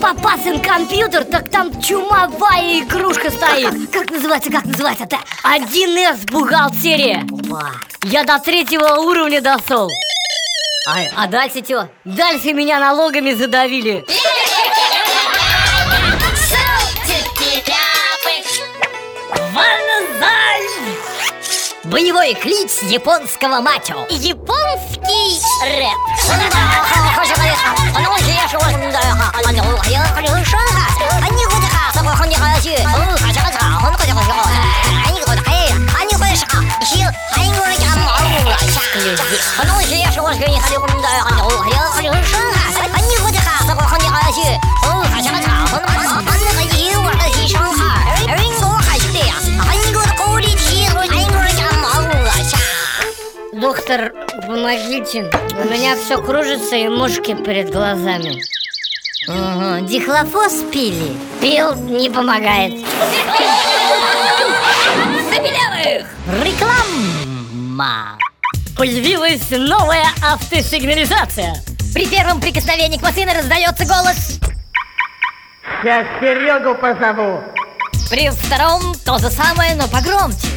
папасин компьютер, так там чумовая игрушка стоит Как называется, как называется-то? 1С бухгалтерия Ба. Я до третьего уровня дошел а, а дальше что? Дальше меня налогами задавили! Боевой клич японского мачо Японский рэп Доктор, помогите У меня все кружится и мушки перед глазами. Ага, Дихлофос пили? Пил не помогает. Реклама Появилась новая автосигнализация. При первом прикосновении к машине раздается голос. Сейчас Серегу позову. При втором то же самое, но погромче.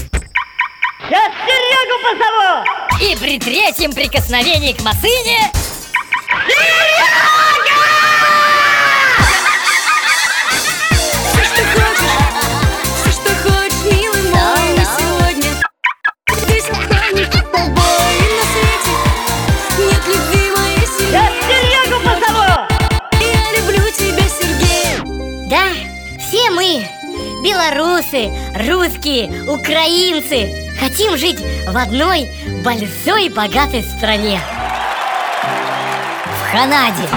Сейчас Серегу позову. И при третьем прикосновении к машине Все, Да, все мы, белорусы, русские, украинцы Хотим жить в одной большой богатой стране. В Канаде